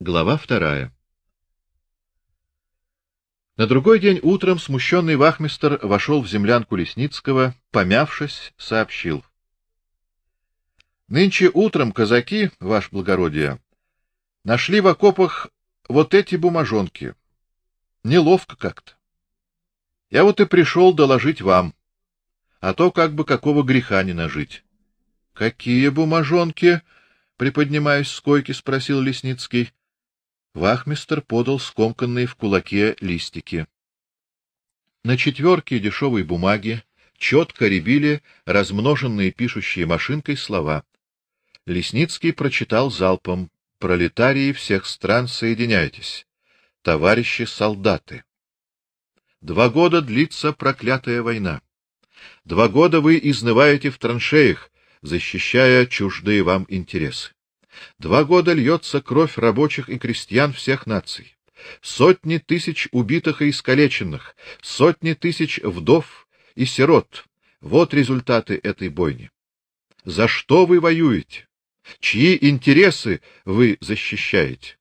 Глава вторая. На другой день утром смущенный вахмистр вошел в землянку Лесницкого, помявшись, сообщил: Нынче утром казаки, ваше благородие, нашли в окопах вот эти бумажонки. Неловко как-то. Я вот и пришел доложить вам, а то как бы какого греха не нажить. Какие бумажонки? приподнимаясь с койки, спросил Лесницкий. Вахмистр подал скомканные в кулаке листики. На четверке дешевой бумаги четко рябили размноженные пишущей машинкой слова. Лесницкий прочитал залпом: "Пролетарии всех стран, соединяйтесь, товарищи солдаты. Два года длится проклятая война. Два года вы изнываете в траншеях, защищая чуждые вам интересы. Два года льется кровь рабочих и крестьян всех наций. Сотни тысяч убитых и искалеченных, сотни тысяч вдов и сирот. Вот результаты этой бойни. За что вы воюете? Чьи интересы вы защищаете?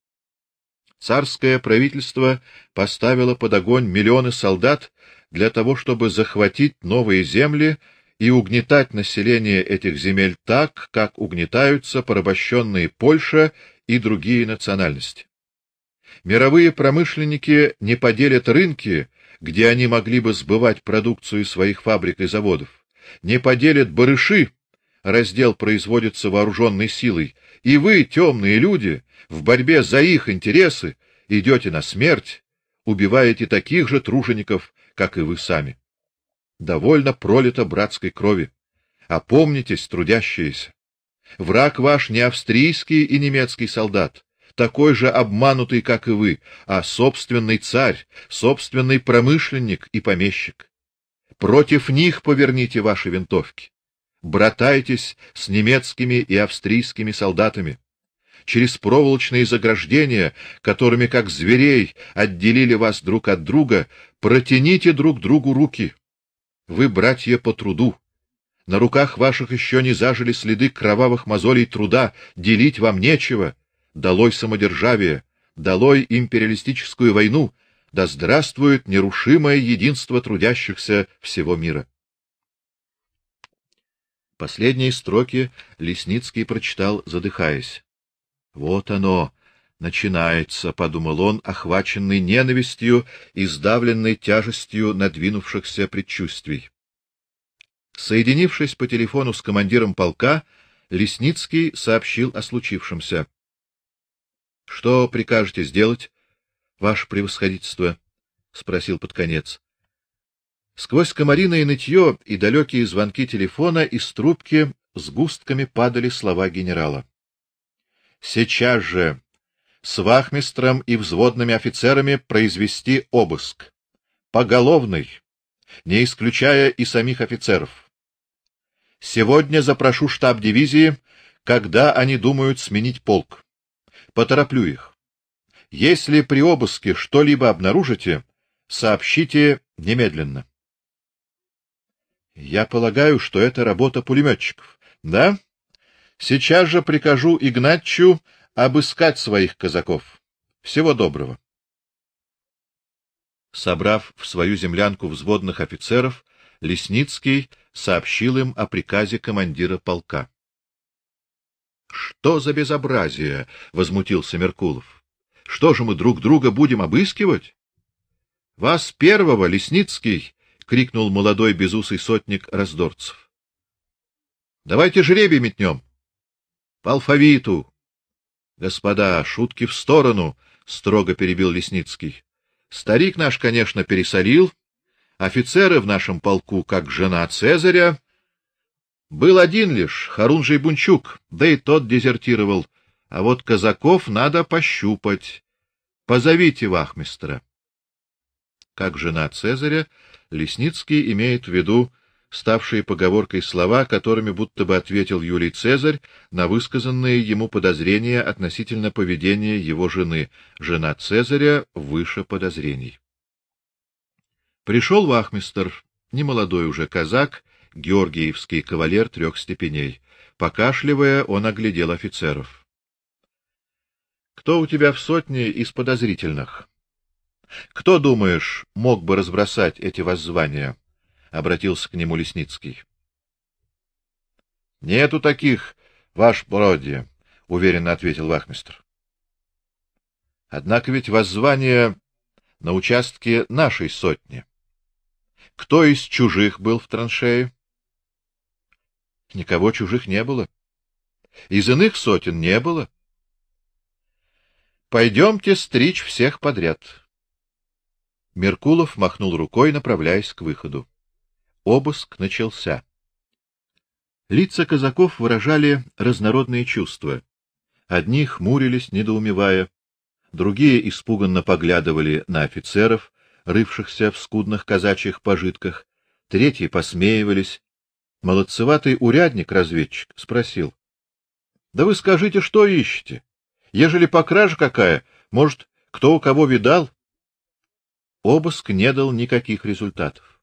Царское правительство поставило под огонь миллионы солдат для того, чтобы захватить новые земли и угнетать население этих земель так, как угнетаются порабощенные Польша и другие национальности. Мировые промышленники не поделят рынки, где они могли бы сбывать продукцию своих фабрик и заводов, не поделят барыши, раздел производится вооруженной силой, и вы, темные люди, в борьбе за их интересы идете на смерть, убиваете таких же тружеников, как и вы сами довольно пролито братской крови. Опомнитесь, трудящиеся. Враг ваш не австрийский и немецкий солдат, такой же обманутый, как и вы, а собственный царь, собственный промышленник и помещик. Против них поверните ваши винтовки. Братайтесь с немецкими и австрийскими солдатами. Через проволочные заграждения, которыми как зверей отделили вас друг от друга, протяните друг другу руки. Вы братья по труду. На руках ваших еще не зажили следы кровавых мозолей труда, делить вам нечего. Долой самодержавие, долой империалистическую войну, да здравствует нерушимое единство трудящихся всего мира. Последние строки Лесницкий прочитал, задыхаясь. Вот оно, начинается, подумал он, охваченный ненавистью и сдавленный тяжестью надвинувшихся предчувствий. Соединившись по телефону с командиром полка, Лесницкий сообщил о случившемся. Что прикажете сделать, ваше превосходительство? спросил под конец. Сквозь комариное нытье и далекие звонки телефона из трубки с густками падали слова генерала. Сейчас же с вахмистром и взводными офицерами произвести обыск. Поголовный, не исключая и самих офицеров. Сегодня запрошу штаб дивизии, когда они думают сменить полк. Потороплю их. Если при обыске что-либо обнаружите, сообщите немедленно. Я полагаю, что это работа пулеметчиков. Да? Сейчас же прикажу Игнатчу обыскать своих казаков. Всего доброго. Собрав в свою землянку взводных офицеров, Лесницкий сообщил им о приказе командира полка. Что за безобразие, возмутился Меркулов. Что же мы друг друга будем обыскивать? Вас первого, Лесницкий, крикнул молодой безусый сотник Раздорцев. Давайте жребий метнем. По алфавиту. Господа, шутки в сторону, строго перебил Лесницкий. Старик наш, конечно, пересолил. Офицеры в нашем полку, как жена Цезаря, был один лишь Харунжий Бунчук, да и тот дезертировал. А вот казаков надо пощупать. Позовите вахмистра. Как жена Цезаря, Лесницкий имеет в виду ставшие поговоркой слова, которыми будто бы ответил Юлий Цезарь на высказанные ему подозрения относительно поведения его жены. Жена Цезаря выше подозрений. Пришел вахмистр, немолодой уже казак, георгиевский кавалер трех степеней. Покашливая, он оглядел офицеров. Кто у тебя в сотне из подозрительных? Кто, думаешь, мог бы разбросать эти воззвания? Обратился к нему Лесницкий. Нету таких, ваш бродие, уверенно ответил вахмистр. Однако ведь воззвание на участке нашей сотни. Кто из чужих был в траншее? Никого чужих не было. Из иных сотен не было. Пойдемте стричь всех подряд. Меркулов махнул рукой, направляясь к выходу. Обыск начался. Лица казаков выражали разнородные чувства. Одни хмурились, недоумевая, другие испуганно поглядывали на офицеров, рывшихся в скудных казачьих пожитках, третьи посмеивались. Молодцеватый урядник-разведчик спросил: "Да вы скажите, что ищете? Ежели по краже какая, может, кто у кого видал?" Обыск не дал никаких результатов.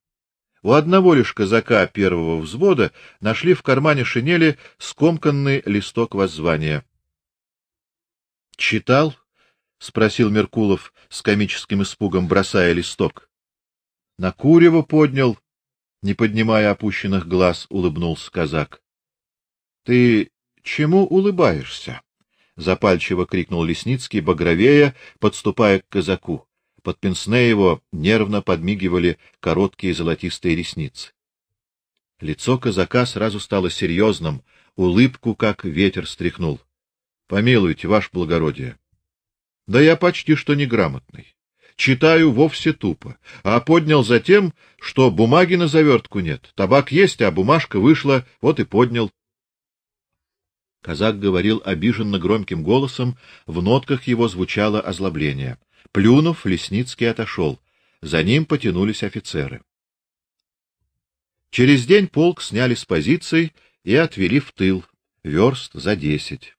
У одного лишь казака первого взвода нашли в кармане шинели скомканный листок воззвания. Читал? спросил Меркулов с комическим испугом, бросая листок. На курево поднял, не поднимая опущенных глаз, улыбнулся казак. Ты чему улыбаешься? запальчиво крикнул Лесницкий, багровея, подступая к казаку. Под пенсне его нервно подмигивали короткие золотистые ресницы. Лицо казака сразу стало серьезным, улыбку как ветер стряхнул. Помилуйте, ваше благородие. Да я почти что неграмотный. Читаю вовсе тупо, а поднял за тем, что бумаги на завертку нет. Табак есть, а бумажка вышла, вот и поднял. Казак говорил обиженно громким голосом, в нотках его звучало озлобление. Плюнув, Лесницкий отошел. За ним потянулись офицеры. Через день полк сняли с позиций и отвели в тыл, верст за десять.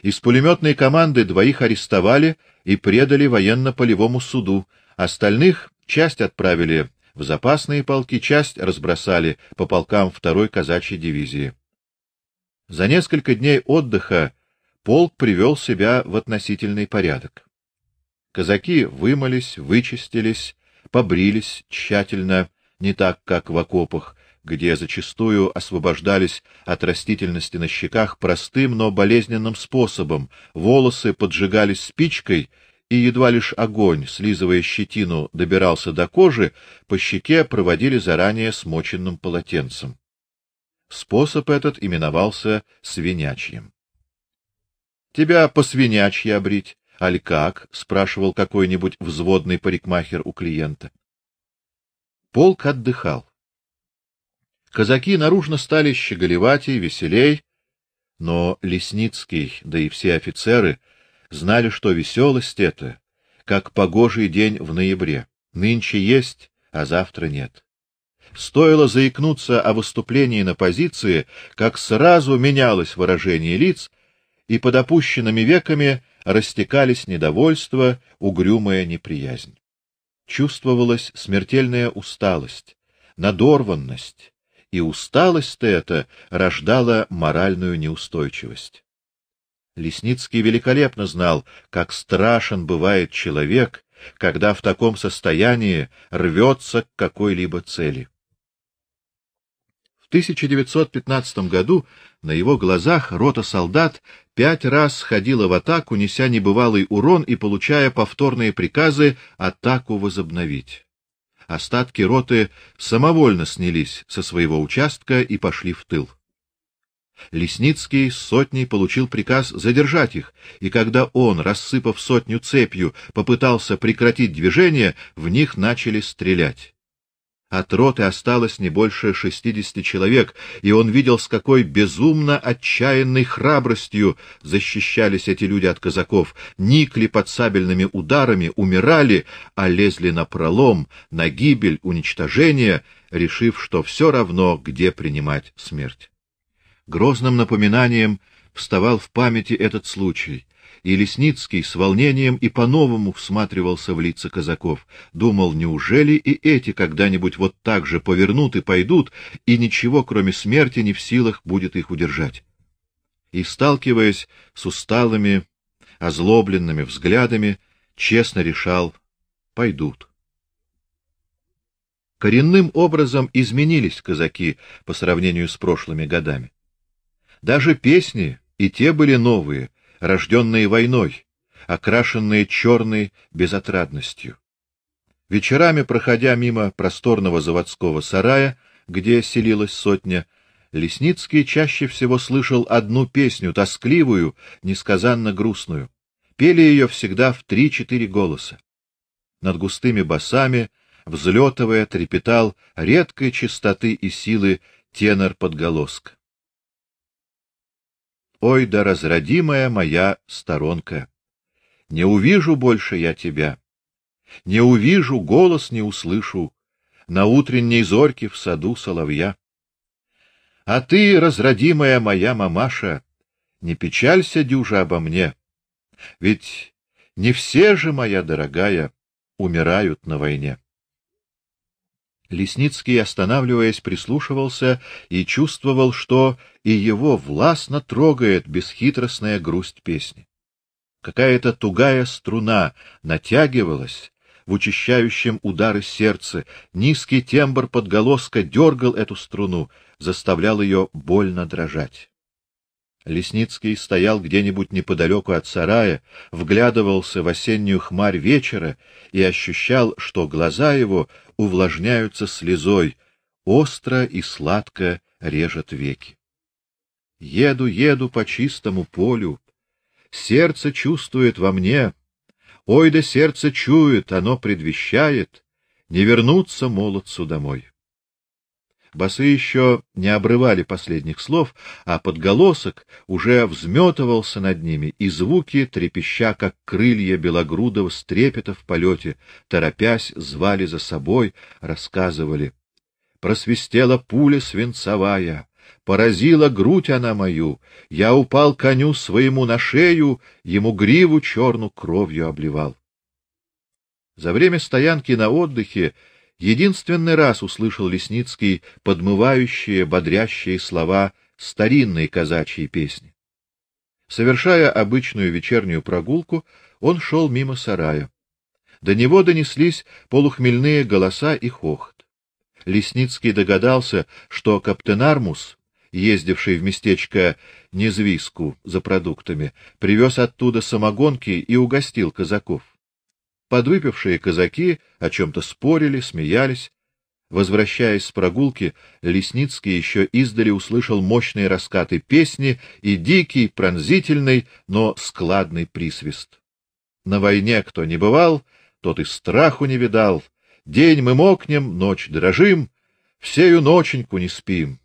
Из пулеметной команды двоих арестовали и предали военно-полевому суду, остальных часть отправили в запасные полки, часть разбросали по полкам второй казачьей дивизии. За несколько дней отдыха полк привел себя в относительный порядок. Казаки вымылись, вычистились, побрились тщательно, не так, как в окопах, где зачастую освобождались от растительности на щеках простым, но болезненным способом. Волосы поджигались спичкой, и едва лишь огонь, слизывая щетину, добирался до кожи, по щеке проводили заранее смоченным полотенцем. Способ этот именовался свинячьим. Тебя по свинячьи обрить, Аль как? спрашивал какой-нибудь взводный парикмахер у клиента. Полк отдыхал. Казаки наружно стали щеголевать и веселей, но Лесницкий, да и все офицеры знали, что веселость это, как погожий день в ноябре. Нынче есть, а завтра нет. Стоило заикнуться о выступлении на позиции, как сразу менялось выражение лиц, и под опущенными веками растекались недовольство, угрюмая неприязнь. Чувствовалась смертельная усталость, надорванность, и усталость эта рождала моральную неустойчивость. Лесницкий великолепно знал, как страшен бывает человек, когда в таком состоянии рвется к какой-либо цели. В 1915 году на его глазах рота солдат пять раз ходила в атаку, неся небывалый урон и получая повторные приказы атаку возобновить. Остатки роты самовольно снялись со своего участка и пошли в тыл. Лесницкий с сотней получил приказ задержать их, и когда он, рассыпав сотню цепью, попытался прекратить движение, в них начали стрелять. От роты осталось не больше шестидесяти человек, и он видел, с какой безумно отчаянной храбростью защищались эти люди от казаков, никли под сабельными ударами, умирали, а лезли на пролом, на гибель, уничтожение, решив, что все равно, где принимать смерть. Грозным напоминанием вставал в памяти этот случай, и Лесницкий с волнением и по-новому всматривался в лица казаков, думал, неужели и эти когда-нибудь вот так же повернут и пойдут, и ничего, кроме смерти, не в силах будет их удержать. И сталкиваясь с усталыми, озлобленными взглядами, честно решал — пойдут. Коренным образом изменились казаки по сравнению с прошлыми годами. Даже песни и те были новые, рожденные войной, окрашенные черной безотрадностью. Вечерами, проходя мимо просторного заводского сарая, где селилась сотня, Лесницкий чаще всего слышал одну песню, тоскливую, несказанно грустную. Пели ее всегда в три-четыре голоса. Над густыми басами, взлетывая, трепетал редкой чистоты и силы тенор подголоска. Ой, да разродимая моя сторонка, не увижу больше я тебя. Не увижу, голос не услышу на утренней зорьке в саду соловья. А ты, разродимая моя мамаша, не печалься дюжа обо мне, ведь не все же, моя дорогая, умирают на войне. Лесницкий, останавливаясь, прислушивался и чувствовал, что и его властно трогает бесхитростная грусть песни. Какая-то тугая струна натягивалась, в учащающем удары сердца, низкий тембр подголоска дергал эту струну, заставлял ее больно дрожать. Лесницкий стоял где-нибудь неподалеку от сарая, вглядывался в осеннюю хмарь вечера и ощущал, что глаза его увлажняются слезой, остро и сладко режет веки. Еду, еду по чистому полю, сердце чувствует во мне Ой, да сердце чует, оно предвещает не вернуться молодцу домой. Басы еще не обрывали последних слов, а подголосок уже взметывался над ними, и звуки, трепеща как крылья белогрудого стрепета в полете, торопясь, звали за собой, рассказывали. Просвистела пуля свинцовая, Поразила грудь она мою, я упал коню своему на шею, ему гриву черную кровью обливал. За время стоянки на отдыхе единственный раз услышал Лесницкий подмывающие, бодрящие слова старинной казачьей песни. Совершая обычную вечернюю прогулку, он шел мимо сарая. До него донеслись полухмельные голоса и хохот. Лесницкий догадался, что капитан Армус ездивший в местечко Незвиску за продуктами, привез оттуда самогонки и угостил казаков. Подвыпившие казаки о чем то спорили, смеялись. Возвращаясь с прогулки, Лесницкий еще издали услышал мощные раскаты песни и дикий, пронзительный, но складный присвист. На войне кто не бывал, тот и страху не видал. День мы мокнем, ночь дрожим, всею ноченьку не спим.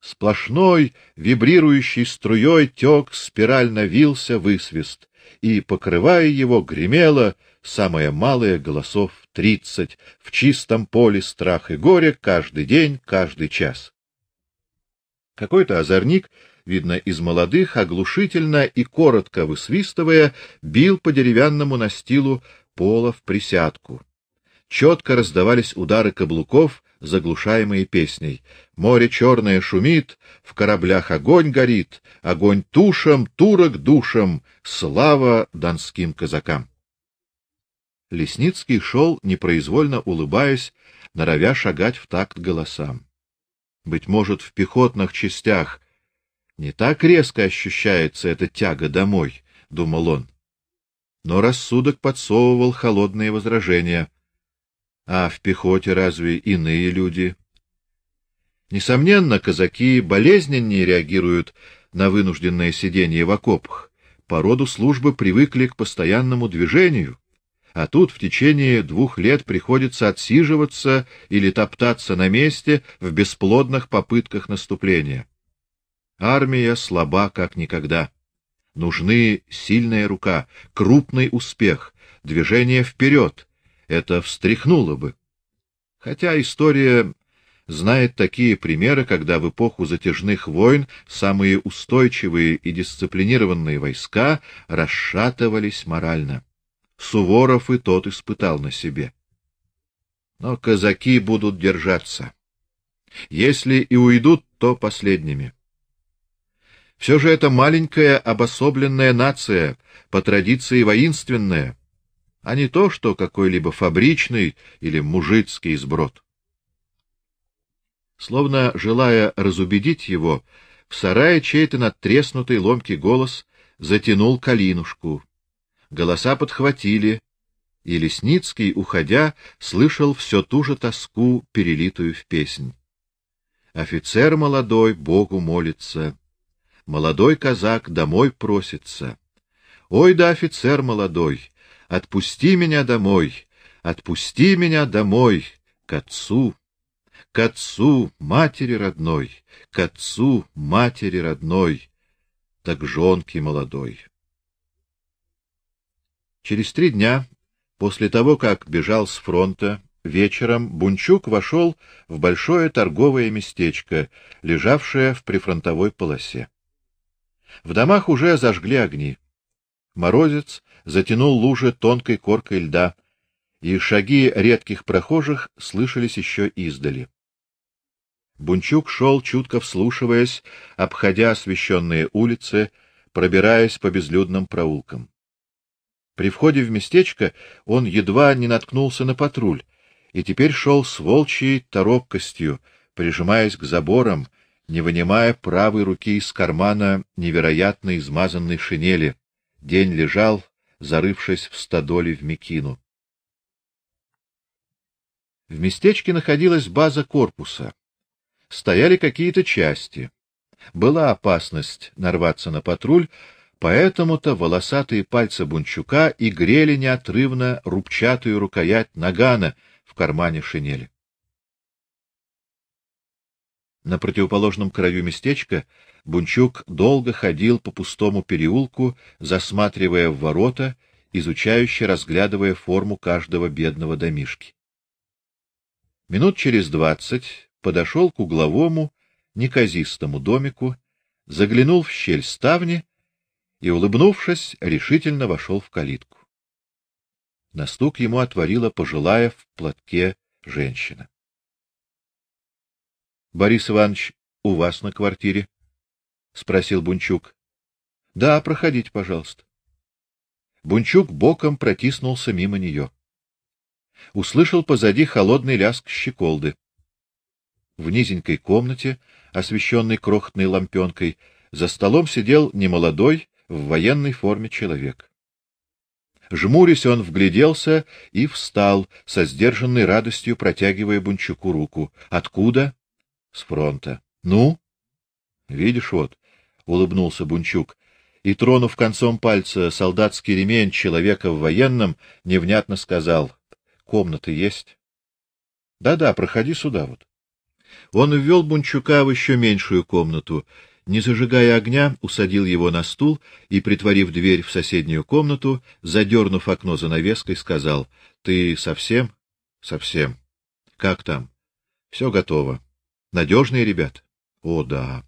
Сплошной вибрирующей струей тек, спирально вился высвист, и, покрывая его, гремело самое малое голосов тридцать в чистом поле страх и горе каждый день, каждый час. Какой-то озорник, видно, из молодых, оглушительно и коротко высвистывая, бил по деревянному настилу пола в присядку. Четко раздавались удары каблуков заглушаемые песней. Море черное шумит, в кораблях огонь горит, огонь тушам, турок душам, слава донским казакам. Лесницкий шел, непроизвольно улыбаясь, норовя шагать в такт голосам. Быть может, в пехотных частях не так резко ощущается эта тяга домой, думал он. Но рассудок подсовывал холодные возражения. А в пехоте разве иные люди? Несомненно, казаки болезненнее реагируют на вынужденное сидение в окопах. По роду службы привыкли к постоянному движению, а тут в течение двух лет приходится отсиживаться или топтаться на месте в бесплодных попытках наступления. Армия слаба как никогда. Нужны сильная рука, крупный успех, движение вперед, это встряхнуло бы. Хотя история знает такие примеры, когда в эпоху затяжных войн самые устойчивые и дисциплинированные войска расшатывались морально. Суворов и тот испытал на себе. Но казаки будут держаться. Если и уйдут, то последними. Все же это маленькая обособленная нация, по традиции воинственная, а не то, что какой-либо фабричный или мужицкий сброд. Словно желая разубедить его, в сарае чей-то надтреснутый ломкий голос затянул калинушку. Голоса подхватили, и Лесницкий, уходя, слышал все ту же тоску, перелитую в песнь. Офицер молодой Богу молится, молодой казак домой просится. Ой да офицер молодой, отпусти меня домой, отпусти меня домой к отцу, к отцу матери родной, к отцу матери родной, так жонки молодой. Через три дня После того, как бежал с фронта, вечером Бунчук вошел в большое торговое местечко, лежавшее в прифронтовой полосе. В домах уже зажгли огни. Морозец затянул лужи тонкой коркой льда, и шаги редких прохожих слышались еще издали. Бунчук шел чутко вслушиваясь, обходя освещенные улицы, пробираясь по безлюдным проулкам. При входе в местечко он едва не наткнулся на патруль и теперь шел с волчьей торопкостью, прижимаясь к заборам, не вынимая правой руки из кармана невероятно измазанной шинели. День лежал, зарывшись в стадоле в мекину. В местечке находилась база корпуса. Стояли какие-то части. Была опасность нарваться на патруль, Поэтому-то волосатые пальцы Бунчука и грели неотрывно рубчатую рукоять нагана в кармане шинели. На противоположном краю местечка Бунчук долго ходил по пустому переулку, засматривая в ворота, изучающе разглядывая форму каждого бедного домишки. Минут через двадцать подошел к угловому, неказистому домику, заглянул в щель ставни и, улыбнувшись, решительно вошел в калитку. На стук ему отворила пожилая в платке женщина. Борис Иванович у вас на квартире? спросил Бунчук. Да, проходите, пожалуйста. Бунчук боком протиснулся мимо нее. Услышал позади холодный лязг щеколды. В низенькой комнате, освещенной крохотной лампенкой, за столом сидел немолодой, в военной форме человек. Жмурясь, он вгляделся и встал, со сдержанной радостью протягивая Бунчуку руку. Откуда? С фронта. Ну? Видишь вот, улыбнулся Бунчук и тронув концом пальца солдатский ремень человека в военном, невнятно сказал: "Комнаты есть?" "Да-да, проходи сюда вот". Он ввел Бунчука в еще меньшую комнату не зажигая огня, усадил его на стул и, притворив дверь в соседнюю комнату, задернув окно занавеской, сказал: "Ты совсем? Совсем. Как там? Все готово. Надежные ребята. О, да.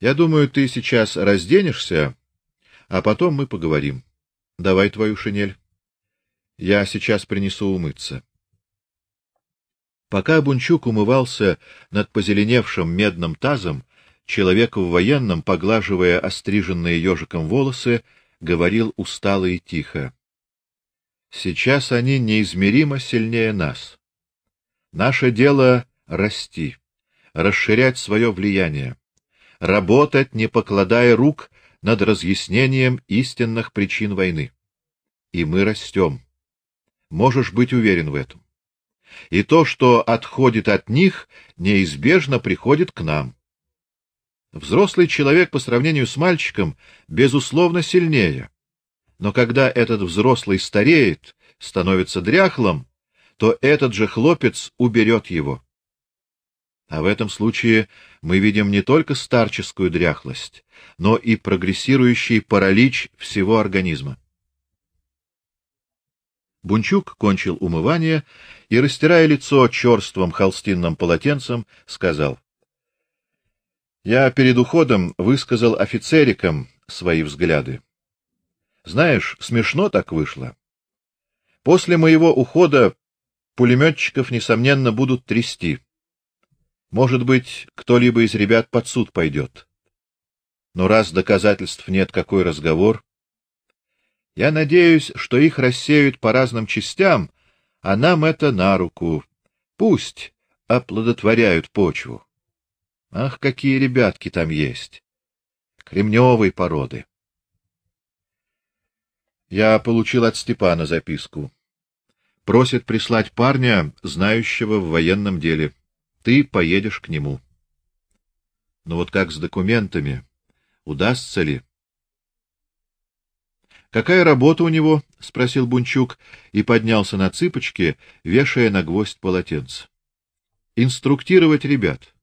Я думаю, ты сейчас разденешься, а потом мы поговорим. Давай твою шинель. Я сейчас принесу умыться". Пока Бунчук умывался над позеленевшим медным тазом, Человек в военном, поглаживая остриженные ежиком волосы, говорил устало и тихо: "Сейчас они неизмеримо сильнее нас. Наше дело расти, расширять свое влияние, работать, не покладая рук над разъяснением истинных причин войны. И мы растем. Можешь быть уверен в этом. И то, что отходит от них, неизбежно приходит к нам. Взрослый человек по сравнению с мальчиком безусловно сильнее. Но когда этот взрослый стареет, становится дряхлым, то этот же хлопец уберет его. А в этом случае мы видим не только старческую дряхлость, но и прогрессирующий паралич всего организма. Бунчук кончил умывание и, растирая лицо черствым холстинным полотенцем, сказал: я перед уходом высказал офицерикам свои взгляды. Знаешь, смешно так вышло. После моего ухода пулеметчиков несомненно будут трясти. Может быть, кто-либо из ребят под суд пойдет. Но раз доказательств нет, какой разговор? Я надеюсь, что их рассеют по разным частям, а нам это на руку. Пусть оплодотворяют почву. Ах, какие ребятки там есть! Кремневой породы. Я получил от Степана записку. Просит прислать парня, знающего в военном деле. Ты поедешь к нему. Но вот как с документами? Удастся ли? Какая работа у него? спросил Бунчук и поднялся на цыпочки, вешая на гвоздь полотенце. Инструктировать ребят.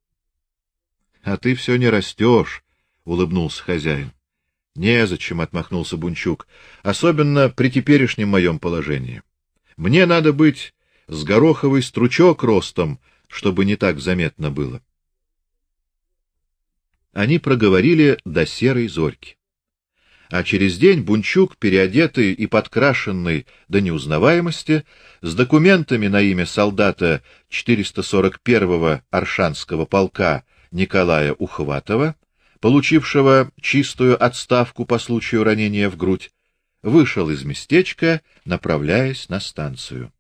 А ты все не растешь, улыбнулся хозяин. Незачем, отмахнулся Бунчук, особенно при теперешнем моем положении. Мне надо быть с гороховый стручок ростом, чтобы не так заметно было. Они проговорили до серой зорьки. А через день Бунчук, переодетый и подкрашенный до неузнаваемости, с документами на имя солдата 441-го Аршанского полка Николая Ухватова, получившего чистую отставку по случаю ранения в грудь, вышел из местечка, направляясь на станцию.